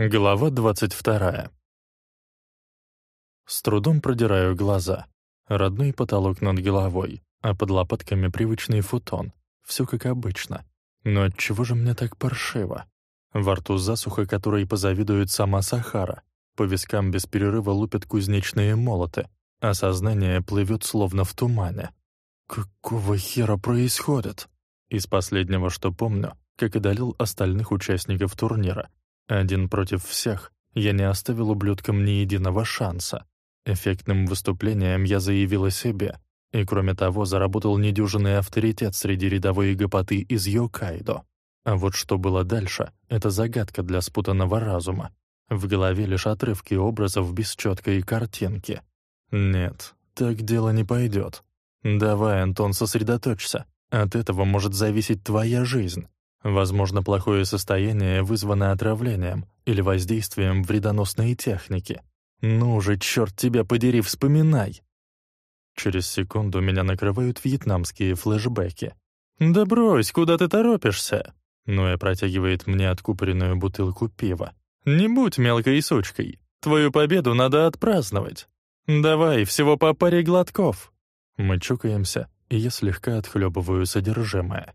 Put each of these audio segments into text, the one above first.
Глава 22. С трудом продираю глаза. Родной потолок над головой, а под лопатками привычный футон. Все как обычно. Но отчего же мне так паршиво? Во рту засуха, которой позавидует сама Сахара. По вискам без перерыва лупят кузнечные молоты, а сознание плывет словно в тумане. Какого хера происходит? Из последнего, что помню, как и долил остальных участников турнира — один против всех я не оставил ублюдкам ни единого шанса. Эффектным выступлением я заявил о себе, и кроме того заработал недюжинный авторитет среди рядовой гопоты из Йокайдо. А вот что было дальше — это загадка для спутанного разума. В голове лишь отрывки образов без четкой картинки. Нет, так дело не пойдет. Давай, Антон, сосредоточься. От этого может зависеть твоя жизнь. Возможно, плохое состояние вызвано отравлением или воздействием вредоносной техники. Ну же, черт тебя подери, вспоминай! Через секунду меня накрывают вьетнамские флешбеки. «Да брось, куда ты торопишься?» Ноя протягивает мне откупоренную бутылку пива. «Не будь мелкой сучкой. Твою победу надо отпраздновать. Давай, всего по паре глотков». Мы чукаемся, и я слегка отхлебываю содержимое.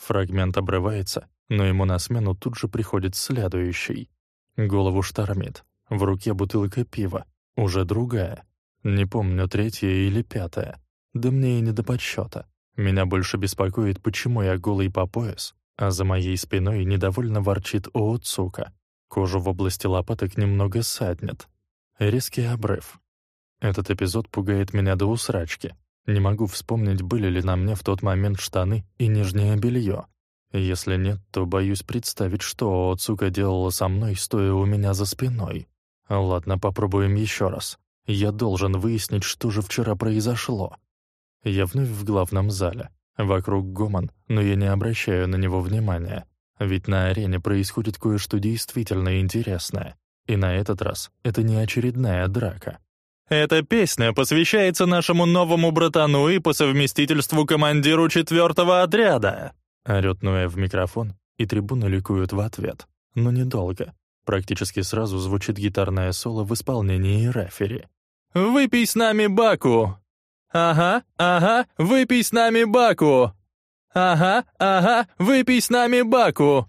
Фрагмент обрывается, но ему на смену тут же приходит следующий. Голову штормит. В руке бутылка пива. Уже другая. Не помню, третья или пятая. Да мне и не до подсчета. Меня больше беспокоит, почему я голый по пояс, а за моей спиной недовольно ворчит Ооцука. Кожу в области лопаток немного саднет. Резкий обрыв. Этот эпизод пугает меня до усрачки. Не могу вспомнить, были ли на мне в тот момент штаны и нижнее белье. Если нет, то боюсь представить, что Оцука делала со мной, стоя у меня за спиной. Ладно, попробуем еще раз. Я должен выяснить, что же вчера произошло. Я вновь в главном зале. Вокруг гомон, но я не обращаю на него внимания. Ведь на арене происходит кое-что действительно интересное. И на этот раз это не очередная драка. Эта песня посвящается нашему новому братану и по совместительству командиру четвертого отряда!» Орёт Ноя в микрофон, и трибуны ликуют в ответ. Но недолго. Практически сразу звучит гитарное соло в исполнении рефери. «Выпей с нами Баку!» «Ага, ага, выпей с нами Баку!» «Ага, ага, выпей с нами Баку!»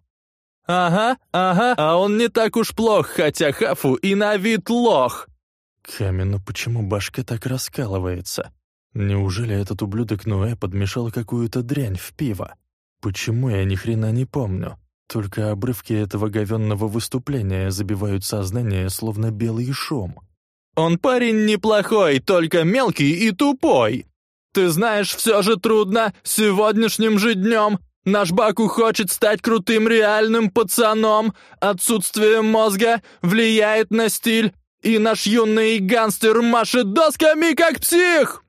«Ага, ага, а он не так уж плох, хотя Хафу и на вид лох!» Камень, ну почему башка так раскалывается? Неужели этот ублюдок Ноэ подмешал какую-то дрянь в пиво? Почему я ни хрена не помню? Только обрывки этого говенного выступления забивают сознание, словно белый шум. «Он парень неплохой, только мелкий и тупой. Ты знаешь, все же трудно сегодняшним же днем. Наш Баку хочет стать крутым реальным пацаном. Отсутствие мозга влияет на стиль, и наш юный гангстер машет досками, как псих!»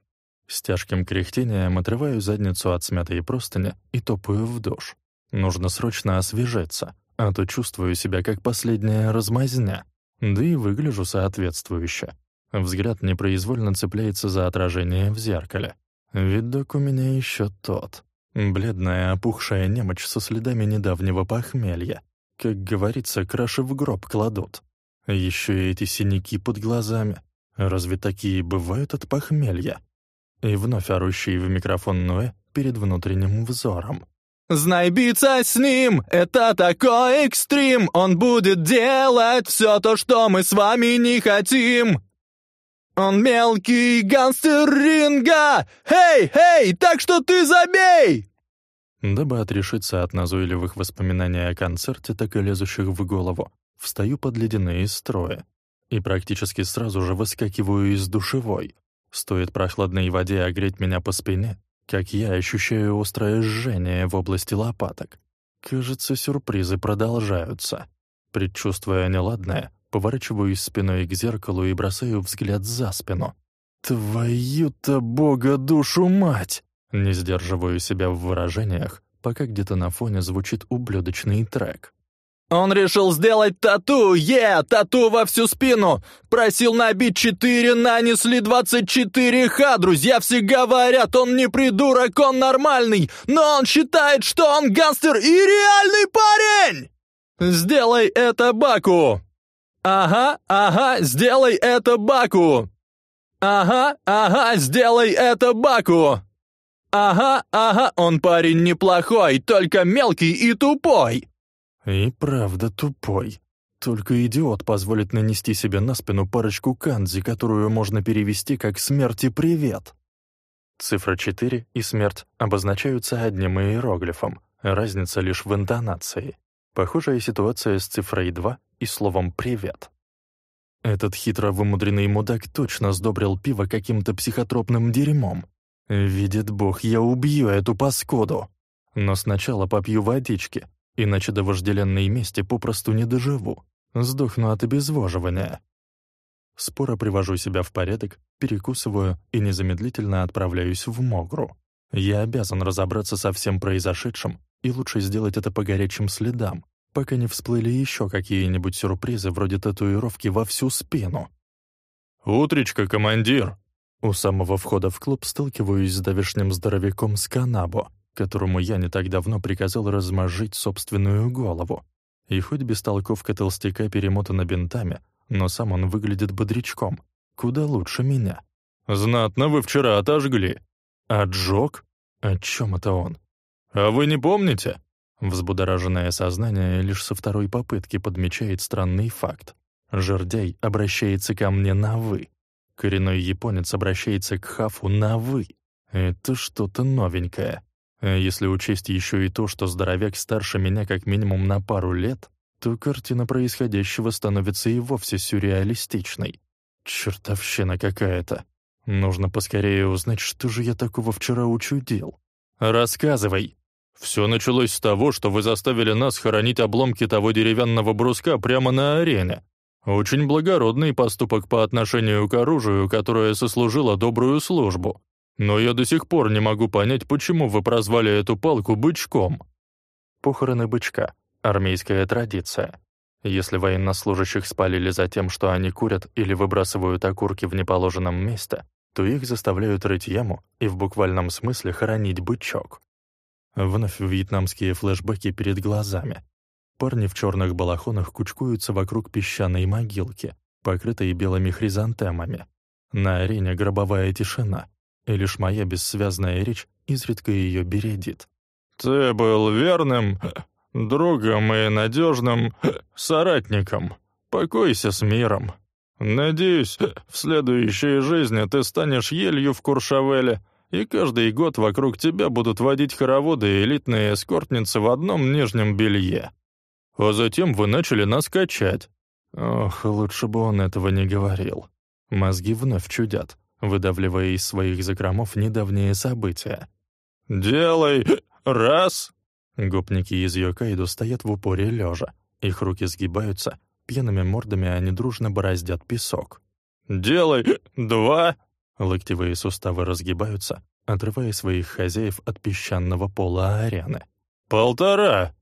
С тяжким кряхтением отрываю задницу от смятой простыни и топаю в душ. Нужно срочно освежиться, а то чувствую себя как последняя размазня. Да и выгляжу соответствующе. Взгляд непроизвольно цепляется за отражение в зеркале. Видок у меня еще тот. Бледная опухшая немочь со следами недавнего похмелья. Как говорится, краши в гроб кладут. Еще и эти синяки под глазами. Разве такие бывают от похмелья? И вновь орущий в микрофон Ноэ перед внутренним взором. «Знай биться с ним, это такой экстрим, он будет делать все то, что мы с вами не хотим!» «Он мелкий гангстер ринга! Эй, эй, так что ты забей!» Дабы отрешиться от назойливых воспоминаний о концерте, так и лезущих в голову, встаю под ледяные строи и практически сразу же выскакиваю из душевой. Стоит прохладной воде огреть меня по спине, как я ощущаю острое жжение в области лопаток. Кажется, сюрпризы продолжаются. Предчувствуя неладное, поворачиваюсь спиной к зеркалу и бросаю взгляд за спину. «Твою-то бога душу мать!» Не сдерживаю себя в выражениях, пока где-то на фоне звучит ублюдочный трек. Он решил сделать тату, е, yeah, тату во всю спину. Просил набить четыре, нанесли двадцать четыре ха. Друзья все говорят, он не придурок, он нормальный. Но он считает, что он гангстер и реальный парень. Сделай это, Баку. Ага, ага, сделай это, Баку! Ага, ага, сделай это, Баку! Ага, ага, он парень неплохой, только мелкий и тупой!» И правда тупой. Только идиот позволит нанести себе на спину парочку канзи, которую можно перевести как «смерть и привет». Цифра 4 и смерть обозначаются одним иероглифом, разница лишь в интонации. Похожая ситуация с цифрой 2 и словом «привет». Этот хитро вымудренный мудак точно сдобрил пиво каким-то психотропным дерьмом. Видит бог, я убью эту паскоду. Но сначала попью водички, иначе до вожделенной мести попросту не доживу. Сдохну от обезвоживания. Споро привожу себя в порядок, перекусываю и незамедлительно отправляюсь в Могру. Я обязан разобраться со всем произошедшим, и лучше сделать это по горячим следам, пока не всплыли еще какие-нибудь сюрпризы вроде татуировки во всю спину. «Утречка, командир!» У самого входа в клуб сталкиваюсь с давешним здоровяком Сканабо, которому я не так давно приказал размажить собственную голову. И хоть бестолковка толстяка перемотана бинтами, но сам он выглядит бодрячком, куда лучше меня. «Знатно вы вчера отожгли». «Отжег? О чем это он?» «А вы не помните?» Взбудораженное сознание лишь со второй попытки подмечает странный факт. Жердяй обращается ко мне на «вы». Коренной японец обращается к Хафу на «вы». Это что-то новенькое. А если учесть еще и то, что здоровяк старше меня как минимум на пару лет, то картина происходящего становится и вовсе сюрреалистичной. Чертовщина какая-то. Нужно поскорее узнать, что же я такого вчера учудил. «Рассказывай!» «Все началось с того, что вы заставили нас хоронить обломки того деревянного бруска прямо на арене. Очень благородный поступок по отношению к оружию, которое сослужило добрую службу. Но я до сих пор не могу понять, почему вы прозвали эту палку бычком». Похороны бычка — армейская традиция. Если военнослужащих спалили за тем, что они курят или выбрасывают окурки в неположенном месте, то их заставляют рыть яму и в буквальном смысле хоронить бычок. Вновь вьетнамские флешбеки перед глазами. Парни в черных балахонах кучкуются вокруг песчаной могилки, покрытой белыми хризантемами. На арене гробовая тишина, и лишь моя бессвязная речь изредка ее бередит. «Ты был верным другом и надежным соратником. Покойся с миром. Надеюсь, в следующей жизни ты станешь елью в Куршавеле, и каждый год вокруг тебя будут водить хороводы и элитные эскортницы в одном нижнем белье. А затем вы начали нас качать». Ох, лучше бы он этого не говорил. Мозги вновь чудят выдавливая из своих закромов недавние события. «Делай! Раз!» Гопники из Йокайдо стоят в упоре лежа. Их руки сгибаются, пьяными мордами они дружно бороздят песок. «Делай! Два!» Локтевые суставы разгибаются, отрывая своих хозяев от песчаного пола арены. «Полтора!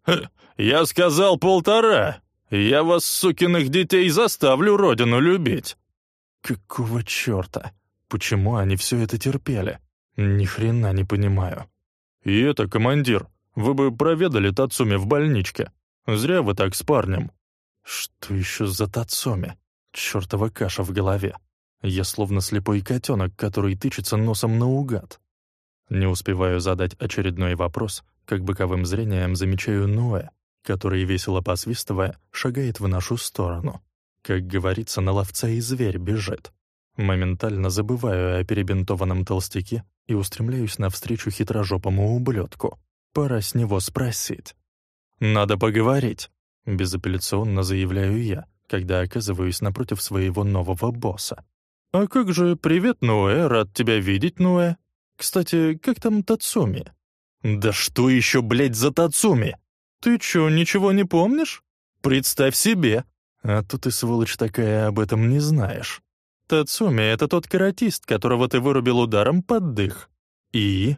Я сказал полтора! Я вас, сукиных детей, заставлю родину любить!» «Какого черта?» Почему они все это терпели? Ни хрена не понимаю. И это, командир, вы бы проведали Тацуми в больничке. Зря вы так с парнем. Что еще за Тацуми? Чёртова каша в голове. Я словно слепой котенок, который тычется носом наугад. Не успеваю задать очередной вопрос, как боковым зрением замечаю Ноэ, который, весело посвистывая, шагает в нашу сторону. Как говорится, на ловца и зверь бежит. Моментально забываю о перебинтованном толстяке и устремляюсь навстречу хитрожопому ублюдку. Пора с него спросить. «Надо поговорить», — безапелляционно заявляю я, когда оказываюсь напротив своего нового босса. «А как же привет, Ноэ, рад тебя видеть, Ноэ. Кстати, как там Тацуми?» «Да что еще, блядь, за Тацуми? Ты чё, ничего не помнишь? Представь себе!» «А то ты, сволочь такая, об этом не знаешь». Тацуми — это тот каратист, которого ты вырубил ударом под дых. И?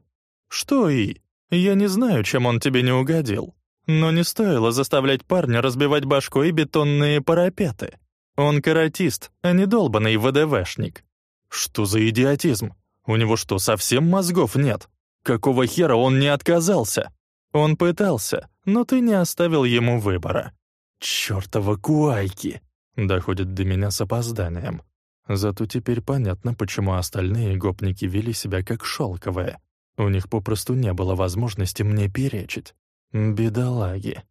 Что и? Я не знаю, чем он тебе не угодил. Но не стоило заставлять парня разбивать башкой бетонные парапеты. Он каратист, а не долбанный ВДВшник. Что за идиотизм? У него что, совсем мозгов нет? Какого хера он не отказался? Он пытался, но ты не оставил ему выбора. Чёртова куайки! доходит до меня с опозданием. Зато теперь понятно, почему остальные гопники вели себя как шелковые. У них попросту не было возможности мне перечить. Бедолаги.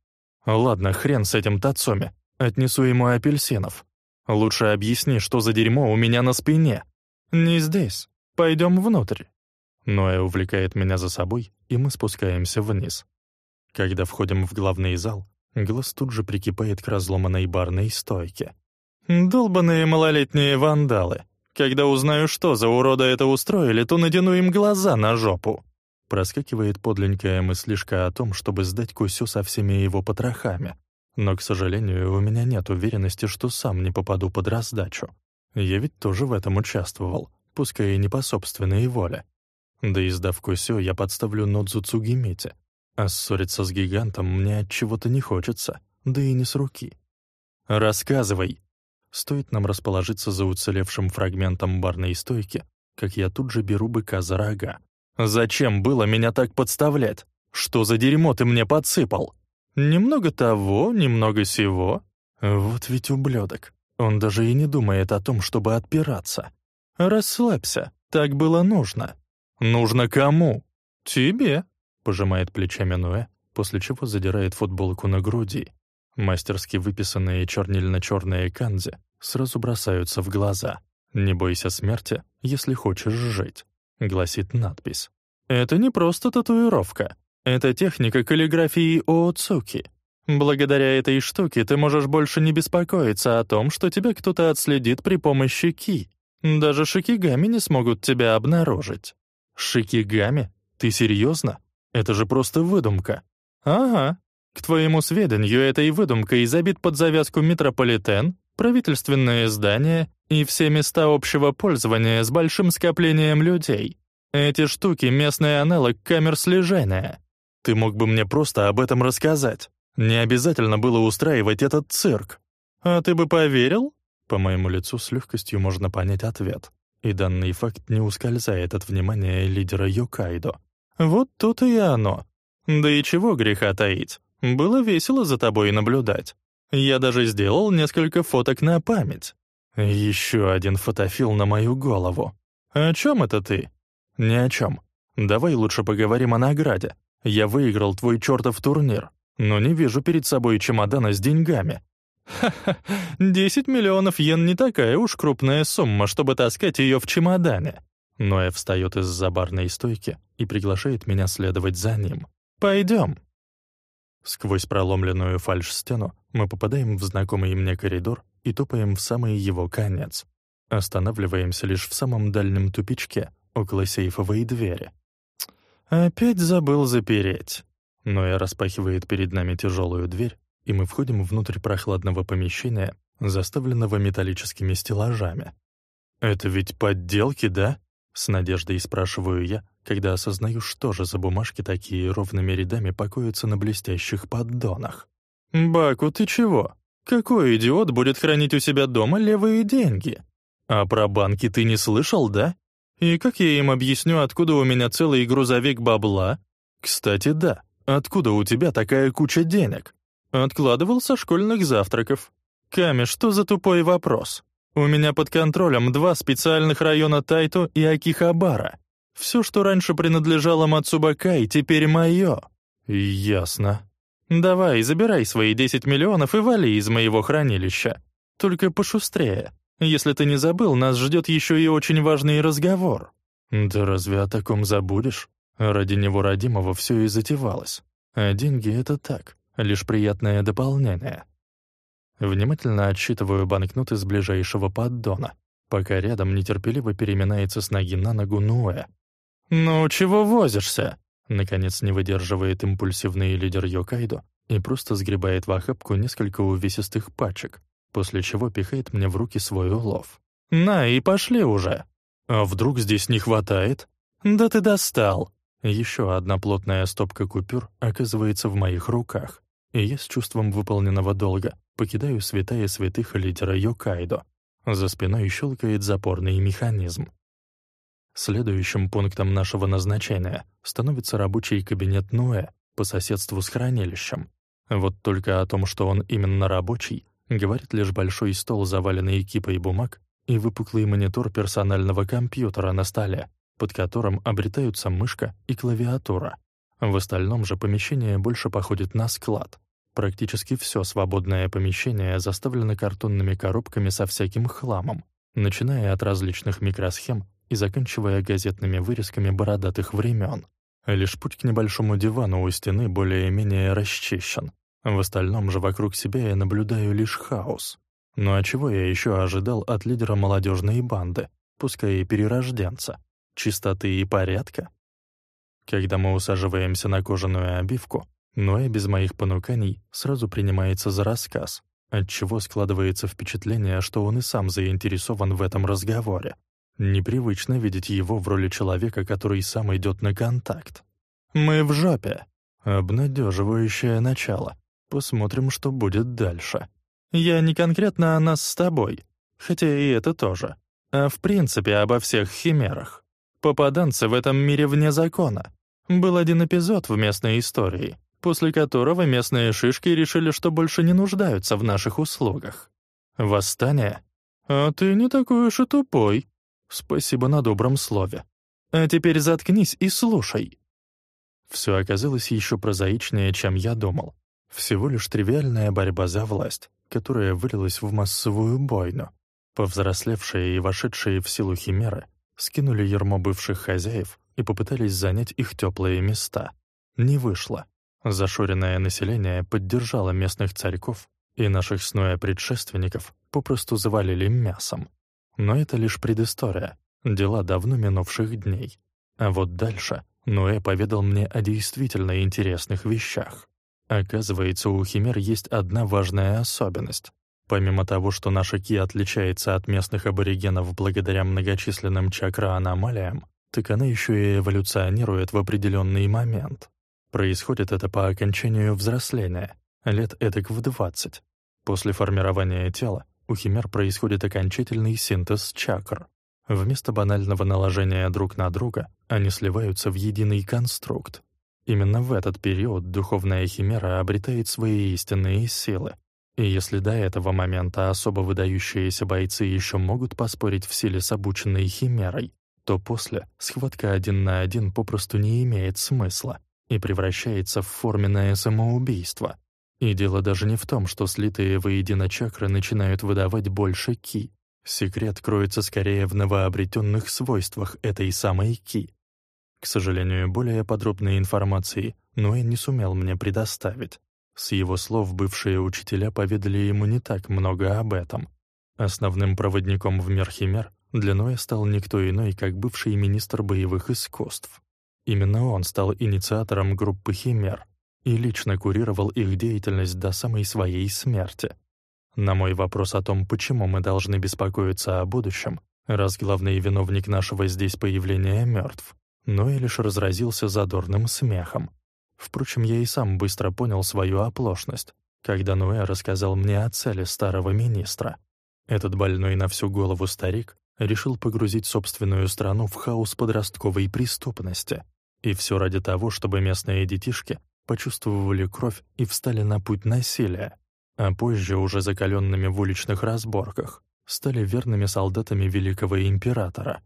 Ладно, хрен с этим Тацоми. Отнесу ему апельсинов. Лучше объясни, что за дерьмо у меня на спине. Не здесь. Пойдем внутрь. Ноя увлекает меня за собой, и мы спускаемся вниз. Когда входим в главный зал, глаз тут же прикипает к разломанной барной стойке. «Долбаные малолетние вандалы. Когда узнаю, что за урода это устроили, то надену им глаза на жопу». Проскакивает подленькая мыслишка о том, чтобы сдать Кусю со всеми его потрохами. Но, к сожалению, у меня нет уверенности, что сам не попаду под раздачу. Я ведь тоже в этом участвовал, пускай и не по собственной воле. Да и сдав Кусю, я подставлю Нодзу Цугимите. А ссориться с гигантом мне от чего-то не хочется, да и не с руки. «Рассказывай!» Стоит нам расположиться за уцелевшим фрагментом барной стойки, как я тут же беру быка за рога. «Зачем было меня так подставлять? Что за дерьмо ты мне подсыпал? Немного того, немного сего. Вот ведь ублюдок. Он даже и не думает о том, чтобы отпираться. Расслабься, так было нужно. Нужно кому? Тебе, пожимает плечами Ноэ, после чего задирает футболку на груди. Мастерски выписанные чернильно-черные канзи сразу бросаются в глаза. «Не бойся смерти, если хочешь жить», — гласит надпись. «Это не просто татуировка. Это техника каллиграфии Ооцуки. Благодаря этой штуке ты можешь больше не беспокоиться о том, что тебя кто-то отследит при помощи ки. Даже шикигами не смогут тебя обнаружить». «Шикигами? Ты серьезно? Это же просто выдумка». «Ага. К твоему сведению, этой выдумкой забит под завязку метрополитен, правительственные здания и все места общего пользования с большим скоплением людей. Эти штуки — местный аналог камер слежения. Ты мог бы мне просто об этом рассказать. Не обязательно было устраивать этот цирк. А ты бы поверил? По моему лицу с легкостью можно понять ответ. И данный факт не ускользает от внимания лидера Йокайдо. Вот тут и оно. Да и чего греха таить. Было весело за тобой наблюдать. Я даже сделал несколько фоток на память. Еще один фотофил на мою голову. О чем это ты? Ни о чем. Давай лучше поговорим о награде. Я выиграл твой чертов турнир, но не вижу перед собой чемодана с деньгами. Ха-ха, 10 миллионов йен не такая уж крупная сумма, чтобы таскать ее в чемодане. Ноэ встает из-за барной стойки и приглашает меня следовать за ним. Пойдем. Сквозь проломленную фальш-стену мы попадаем в знакомый мне коридор и топаем в самый его конец. Останавливаемся лишь в самом дальнем тупичке, около сейфовой двери. Опять забыл запереть. Ноя распахивает перед нами тяжелую дверь, и мы входим внутрь прохладного помещения, заставленного металлическими стеллажами. «Это ведь подделки, да?» — с надеждой спрашиваю я, когда осознаю, что же за бумажки такие ровными рядами покоятся на блестящих поддонах. «Баку, ты чего? Какой идиот будет хранить у себя дома левые деньги? А про банки ты не слышал, да? И как я им объясню, откуда у меня целый грузовик бабла? Кстати, да, откуда у тебя такая куча денег? Откладывал со школьных завтраков. Ками, что за тупой вопрос? У меня под контролем два специальных района Тайто и Акихабара. Все, что раньше принадлежало Мацубакай, теперь мое. Ясно. Давай, забирай свои 10 миллионов и вали из моего хранилища. Только пошустрее. Если ты не забыл, нас ждет еще и очень важный разговор. Да разве о таком забудешь? Ради него родимого все и затевалось. А деньги — это так, лишь приятное дополнение. Внимательно отсчитываю банкноты с ближайшего поддона, пока рядом нетерпеливо переминается с ноги на ногу Нуэ, «Ну, чего возишься?» Наконец не выдерживает импульсивный лидер Йокайдо и просто сгребает в охапку несколько увесистых пачек, после чего пихает мне в руки свой улов. «На, и пошли уже!» «А вдруг здесь не хватает?» «Да ты достал!» Еще одна плотная стопка купюр оказывается в моих руках, и я с чувством выполненного долга покидаю святая святых лидера Йокайдо. За спиной щелкает запорный механизм. Следующим пунктом нашего назначения становится рабочий кабинет Ноэ по соседству с хранилищем. Вот только о том, что он именно рабочий, Говорит лишь большой стол, заваленный кипой бумаг, и выпуклый монитор персонального компьютера на столе, под которым обретаются мышка и клавиатура. В остальном же помещение больше походит на склад. Практически все свободное помещение заставлено картонными коробками со всяким хламом, начиная от различных микросхем и заканчивая газетными вырезками бородатых времен. Лишь путь к небольшому дивану у стены более-менее расчищен. В остальном же вокруг себя я наблюдаю лишь хаос. Ну а чего я еще ожидал от лидера молодежной банды, пускай и перерожденца? Чистоты и порядка? Когда мы усаживаемся на кожаную обивку, Ноэ без моих понуканий сразу принимается за рассказ, отчего складывается впечатление, что он и сам заинтересован в этом разговоре. Непривычно видеть его в роли человека, который сам идет на контакт. «Мы в жопе!» Обнадеживающее начало. Посмотрим, что будет дальше. Я не конкретно о нас с тобой, хотя и это тоже, а в принципе обо всех химерах. Попаданцы в этом мире вне закона. Был один эпизод в местной истории, после которого местные шишки решили, что больше не нуждаются в наших услугах. Восстание? А ты не такой уж и тупой. Спасибо на добром слове. А теперь заткнись и слушай. Все оказалось еще прозаичнее, чем я думал. Всего лишь тривиальная борьба за власть, которая вылилась в массовую бойну. Повзрослевшие и вошедшие в силу химеры скинули ермо бывших хозяев и попытались занять их теплые места. Не вышло. Зашоренное население поддержало местных царьков, и наших сноя предшественников попросту завалили мясом. Но это лишь предыстория, дела давно минувших дней. А вот дальше Ноэ поведал мне о действительно интересных вещах. Оказывается, у химер есть одна важная особенность. Помимо того, что наша ки отличается от местных аборигенов благодаря многочисленным чакра-аномалиям, так она еще и эволюционирует в определенный момент. Происходит это по окончанию взросления, лет эдак в 20. После формирования тела у химер происходит окончательный синтез чакр. Вместо банального наложения друг на друга они сливаются в единый конструкт. Именно в этот период духовная химера обретает свои истинные силы. И если до этого момента особо выдающиеся бойцы еще могут поспорить в силе с обученной химерой, то после схватка один на один попросту не имеет смысла и превращается в форменное самоубийство. И дело даже не в том, что слитые воедино чакры начинают выдавать больше ки. Секрет кроется скорее в новообретенных свойствах этой самой ки. К сожалению, более подробной информации Ноэ не сумел мне предоставить. С его слов бывшие учителя поведали ему не так много об этом. Основным проводником в мир Химер для Ноя стал никто иной, как бывший министр боевых искусств. Именно он стал инициатором группы «Химер» и лично курировал их деятельность до самой своей смерти. На мой вопрос о том, почему мы должны беспокоиться о будущем, раз главный виновник нашего здесь появления мертв, Ной лишь разразился задорным смехом. Впрочем, я и сам быстро понял свою оплошность, когда Ноэ рассказал мне о цели старого министра. Этот больной на всю голову старик решил погрузить собственную страну в хаос подростковой преступности. И все ради того, чтобы местные детишки почувствовали кровь и встали на путь насилия, а позже, уже закаленными в уличных разборках, стали верными солдатами великого императора.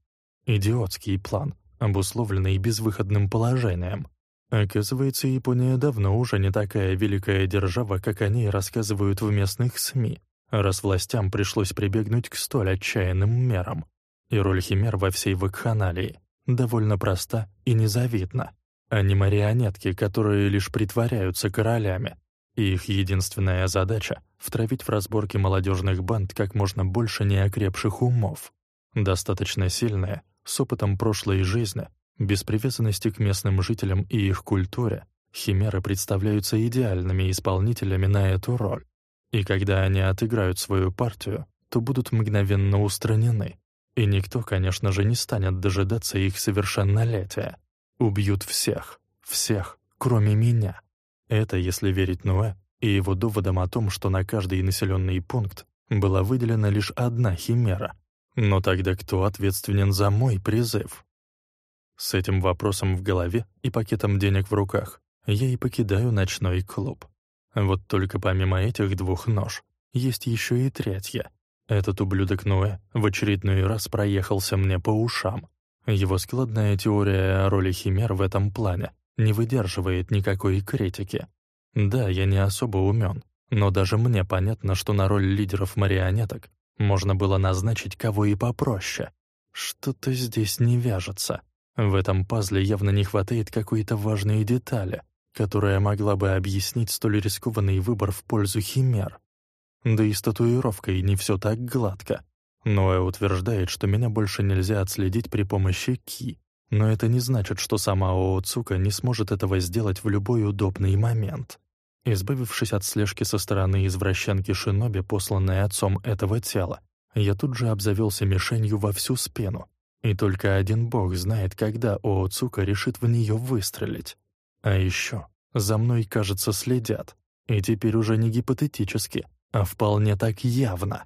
Идиотский план, обусловленный безвыходным положением. Оказывается, Япония давно уже не такая великая держава, как они рассказывают в местных СМИ раз властям пришлось прибегнуть к столь отчаянным мерам. И роль химер во всей вакханалии довольно проста и незавидна. Они марионетки, которые лишь притворяются королями, и их единственная задача — втравить в разборки молодежных банд как можно больше неокрепших умов. Достаточно сильные, с опытом прошлой жизни, без привязанности к местным жителям и их культуре, химеры представляются идеальными исполнителями на эту роль. И когда они отыграют свою партию, то будут мгновенно устранены. И никто, конечно же, не станет дожидаться их совершеннолетия. Убьют всех, всех, кроме меня. Это если верить Ноэ и его доводам о том, что на каждый населенный пункт была выделена лишь одна химера. Но тогда кто ответственен за мой призыв? С этим вопросом в голове и пакетом денег в руках я и покидаю ночной клуб. Вот только помимо этих двух нож, есть еще и третья. Этот ублюдок Ноэ в очередной раз проехался мне по ушам. Его складная теория о роли химер в этом плане не выдерживает никакой критики. Да, я не особо умен, но даже мне понятно, что на роль лидеров марионеток можно было назначить кого и попроще. Что-то здесь не вяжется. В этом пазле явно не хватает какой-то важной детали, которая могла бы объяснить столь рискованный выбор в пользу химер. Да и с татуировкой не все так гладко. Ноэ утверждает, что меня больше нельзя отследить при помощи Ки, но это не значит, что сама Ооцука не сможет этого сделать в любой удобный момент. Избавившись от слежки со стороны извращенки Шиноби, посланной отцом этого тела, я тут же обзавелся мишенью во всю спину. И только один бог знает, когда Ооцука решит в нее выстрелить. А еще за мной, кажется, следят. И теперь уже не гипотетически, а вполне так явно.